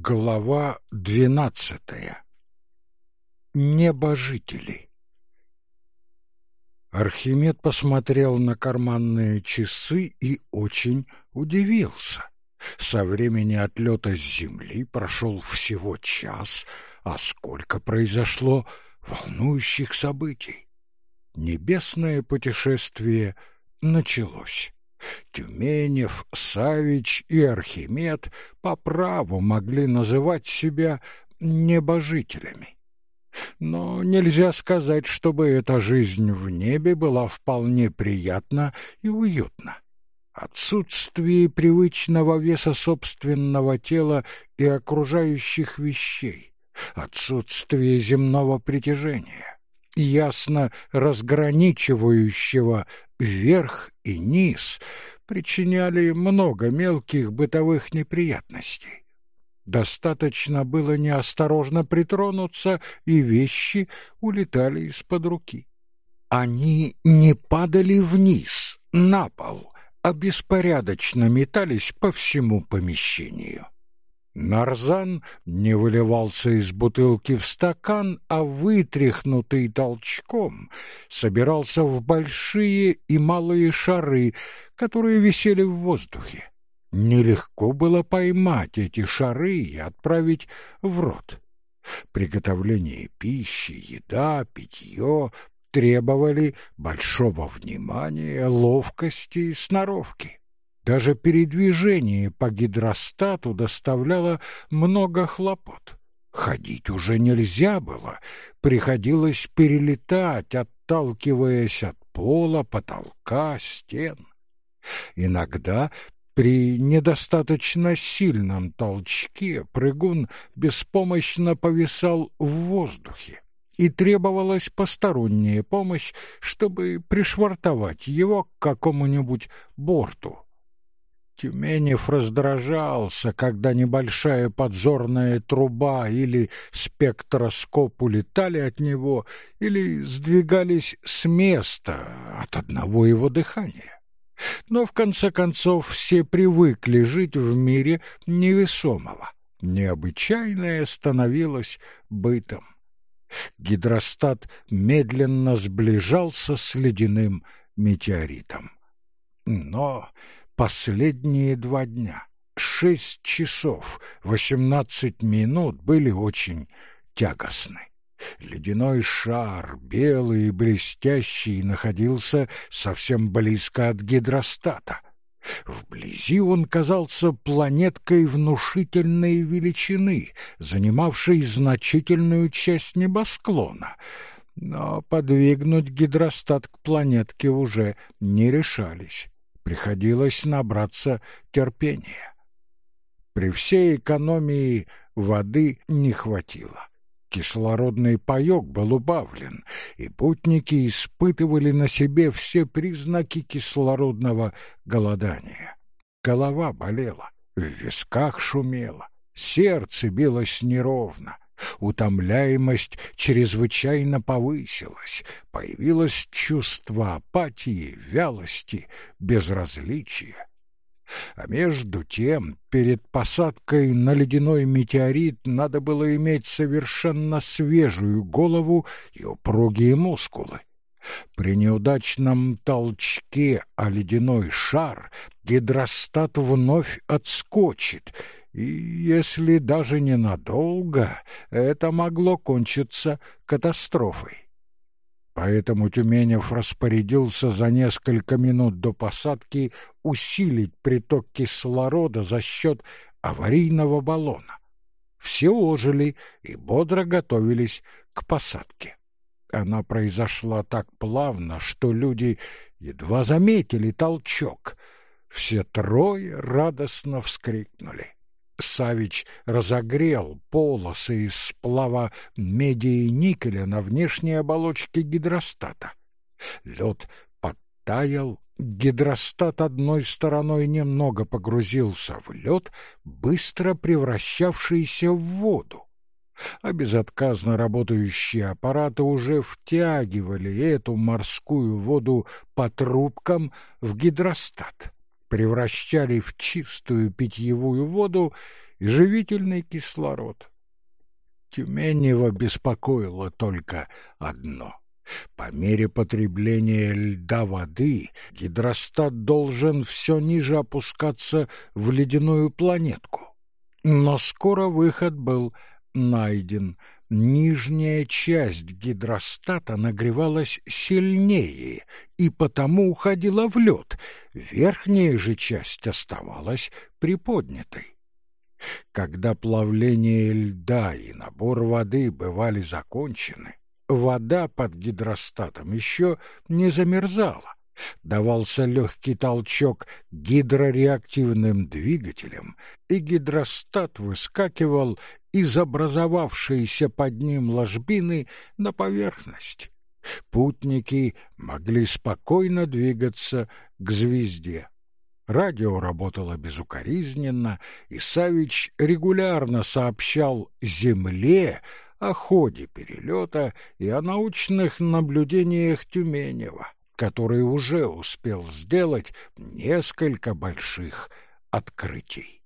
Глава двенадцатая. Небожители. Архимед посмотрел на карманные часы и очень удивился. Со времени отлета с земли прошел всего час, а сколько произошло волнующих событий. Небесное путешествие началось. Тюменев, Савич и Архимед по праву могли называть себя небожителями. Но нельзя сказать, чтобы эта жизнь в небе была вполне приятна и уютна. Отсутствие привычного веса собственного тела и окружающих вещей, отсутствие земного притяжения, ясно разграничивающего верх и низ, причиняли много мелких бытовых неприятностей. Достаточно было неосторожно притронуться, и вещи улетали из-под руки. Они не падали вниз, на пол, а беспорядочно метались по всему помещению. Нарзан не выливался из бутылки в стакан, а вытряхнутый толчком собирался в большие и малые шары, которые висели в воздухе. Нелегко было поймать эти шары и отправить в рот. Приготовление пищи, еда, питье требовали большого внимания, ловкости и сноровки. Даже передвижение по гидростату доставляло много хлопот. Ходить уже нельзя было, приходилось перелетать, отталкиваясь от пола, потолка, стен. Иногда при недостаточно сильном толчке прыгун беспомощно повисал в воздухе, и требовалась посторонняя помощь, чтобы пришвартовать его к какому-нибудь борту. Тюменев раздражался, когда небольшая подзорная труба или спектроскоп улетали от него или сдвигались с места от одного его дыхания. Но в конце концов все привыкли жить в мире невесомого. Необычайное становилось бытом. Гидростат медленно сближался с ледяным метеоритом. Но Последние два дня, шесть часов, восемнадцать минут были очень тягостны. Ледяной шар, белый и блестящий, находился совсем близко от гидростата. Вблизи он казался планеткой внушительной величины, занимавшей значительную часть небосклона. Но подвигнуть гидростат к планетке уже не решались приходилось набраться терпения. При всей экономии воды не хватило. Кислородный паёк был убавлен, и путники испытывали на себе все признаки кислородного голодания. Голова болела, в висках шумело, сердце билось неровно — Утомляемость чрезвычайно повысилась, появилось чувство апатии, вялости, безразличия. А между тем, перед посадкой на ледяной метеорит надо было иметь совершенно свежую голову и упругие мускулы. При неудачном толчке о ледяной шар гидростат вновь отскочит — и если даже ненадолго, это могло кончиться катастрофой. Поэтому Тюменев распорядился за несколько минут до посадки усилить приток кислорода за счет аварийного баллона. Все ожили и бодро готовились к посадке. Она произошла так плавно, что люди едва заметили толчок. Все трое радостно вскрикнули. Савич разогрел полосы из сплава меди и никеля на внешней оболочке гидростата. Лед подтаял, гидростат одной стороной немного погрузился в лед, быстро превращавшийся в воду. А безотказно работающие аппараты уже втягивали эту морскую воду по трубкам в гидростат превращали в чистую питьевую воду и живительный кислород. Тюменева беспокоило только одно. По мере потребления льда воды гидростат должен все ниже опускаться в ледяную планетку. Но скоро выход был найден. Нижняя часть гидростата нагревалась сильнее и потому уходила в лед, верхняя же часть оставалась приподнятой. Когда плавление льда и набор воды бывали закончены, вода под гидростатом еще не замерзала. Давался легкий толчок гидрореактивным двигателям, и гидростат выскакивал из образовавшейся под ним ложбины на поверхность. Путники могли спокойно двигаться к звезде. Радио работало безукоризненно, и Савич регулярно сообщал Земле о ходе перелета и о научных наблюдениях Тюменева, который уже успел сделать несколько больших открытий.